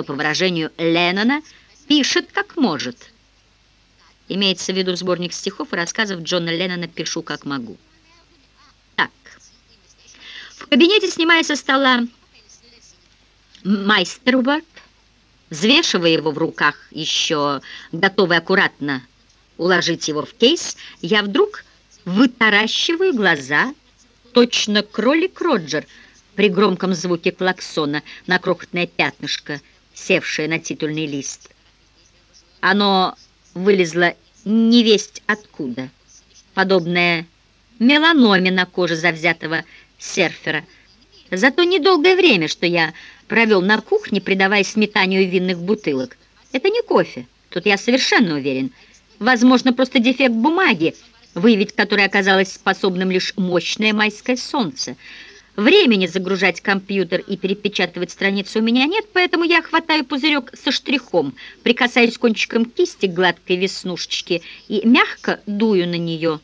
что, по выражению Леннона, пишет как может. Имеется в виду сборник стихов и рассказов Джона Леннона «Пишу как могу». Так, в кабинете, снимая со стола Майстерворд, взвешивая его в руках, еще готовый аккуратно уложить его в кейс, я вдруг вытаращиваю глаза, точно кролик Роджер при громком звуке клаксона на крохотное пятнышко, севшее на титульный лист. Оно вылезло невесть откуда, подобное меланоме на коже завзятого серфера. Зато недолгое время, что я провел на кухне, предаваясь метанию винных бутылок. Это не кофе, тут я совершенно уверен. Возможно, просто дефект бумаги, выявить который оказалось способным лишь мощное майское солнце. Времени загружать компьютер и перепечатывать страницу у меня нет, поэтому я хватаю пузырек со штрихом, прикасаюсь кончиком кисти к гладкой веснушечке и мягко дую на нее.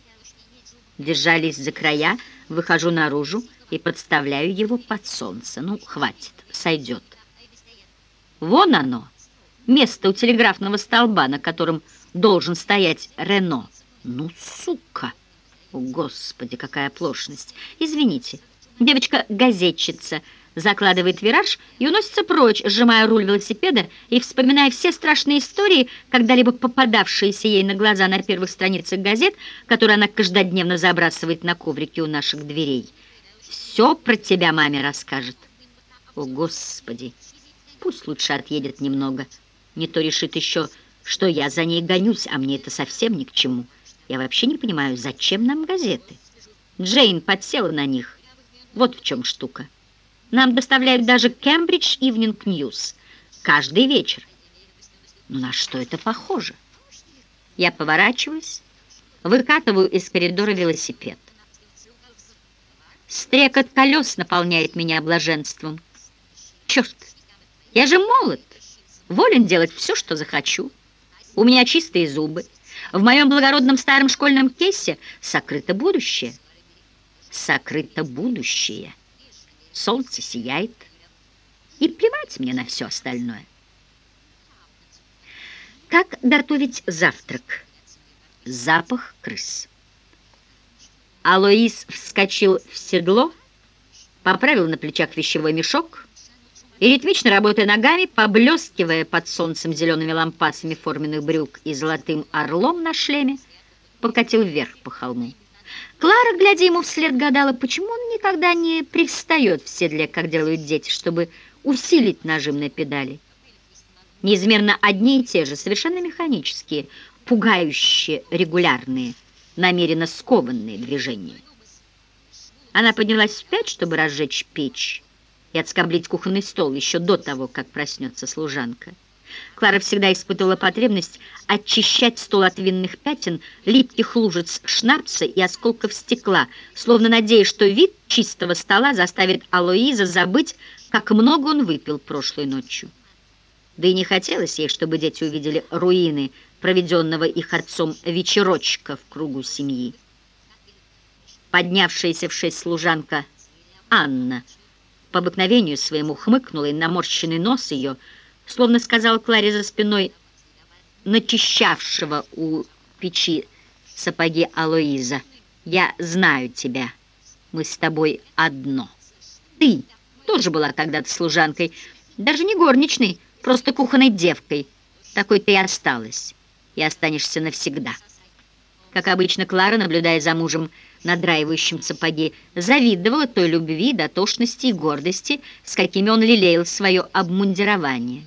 Держались за края, выхожу наружу и подставляю его под солнце. Ну, хватит сойдет. Вон оно, место у телеграфного столба, на котором должен стоять Рено. Ну, сука! О, Господи, какая оплошность! Извините. Девочка-газетчица закладывает вираж и уносится прочь, сжимая руль велосипеда и вспоминая все страшные истории, когда-либо попадавшиеся ей на глаза на первых страницах газет, которые она каждодневно забрасывает на коврики у наших дверей. Все про тебя маме расскажет. О, Господи! Пусть лучше отъедет немного. Не то решит еще, что я за ней гонюсь, а мне это совсем ни к чему. Я вообще не понимаю, зачем нам газеты? Джейн подсела на них. Вот в чем штука. Нам доставляют даже Кембридж Ивнинг Ньюс каждый вечер. Но на что это похоже? Я поворачиваюсь, выкатываю из коридора велосипед. Стрекот колес наполняет меня блаженством. Черт, я же молод, волен делать все, что захочу. У меня чистые зубы. В моем благородном старом школьном кейсе сокрыто будущее. Сокрыто будущее. Солнце сияет. И плевать мне на все остальное. Как готовить завтрак? Запах крыс. Алоис вскочил в седло, поправил на плечах вещевой мешок, и, ритмично работая ногами, поблескивая под солнцем зелеными лампасами форменных брюк и золотым орлом на шлеме, покатил вверх по холму. Клара, глядя ему вслед, гадала, почему он никогда не привстает в седле, как делают дети, чтобы усилить нажим на педали. Неизмерно одни и те же, совершенно механические, пугающие, регулярные, намеренно скованные движения. Она поднялась в пять, чтобы разжечь печь, и отскоблить кухонный стол еще до того, как проснется служанка. Клара всегда испытывала потребность очищать стол от винных пятен, липких лужиц шнапса и осколков стекла, словно надеясь, что вид чистого стола заставит Алоиза забыть, как много он выпил прошлой ночью. Да и не хотелось ей, чтобы дети увидели руины проведенного их отцом вечерочка в кругу семьи. Поднявшаяся в шесть служанка Анна – по обыкновению своему хмыкнула, и наморщенный нос ее, словно сказал Кларе за спиной начищавшего у печи сапоги Алоиза. «Я знаю тебя. Мы с тобой одно. Ты тоже была когда-то служанкой, даже не горничной, просто кухонной девкой. Такой ты и осталась, и останешься навсегда». Как обычно, Клара, наблюдая за мужем, надраивающим сапоги, завидовала той любви, дотошности и гордости, с какими он лелеял свое обмундирование.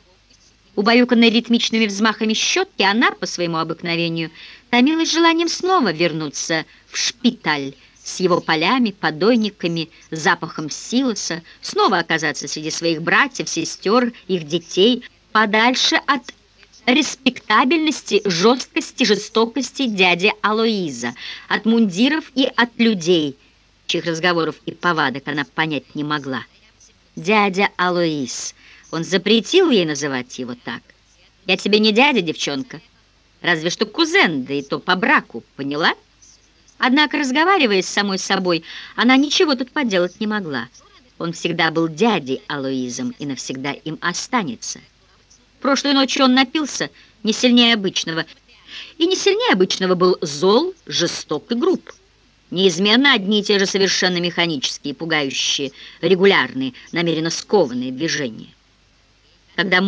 Убаюканная ритмичными взмахами щетки, она, по своему обыкновению, томилась желанием снова вернуться в шпиталь с его полями, подойниками, запахом силоса, снова оказаться среди своих братьев, сестер, их детей, подальше от респектабельности, жесткости, жестокости дяди Алоиза, от мундиров и от людей, чьих разговоров и повадок она понять не могла. Дядя Алоиз, он запретил ей называть его так. «Я тебе не дядя, девчонка, разве что кузен, да и то по браку, поняла?» Однако, разговаривая с самой собой, она ничего тут поделать не могла. Он всегда был дядей Алоизом и навсегда им останется. Прошлой ночью он напился не сильнее обычного, и не сильнее обычного был зол, жесток и груб. Неизменно одни и те же совершенно механические, пугающие, регулярные, намеренно скованные движения. Когда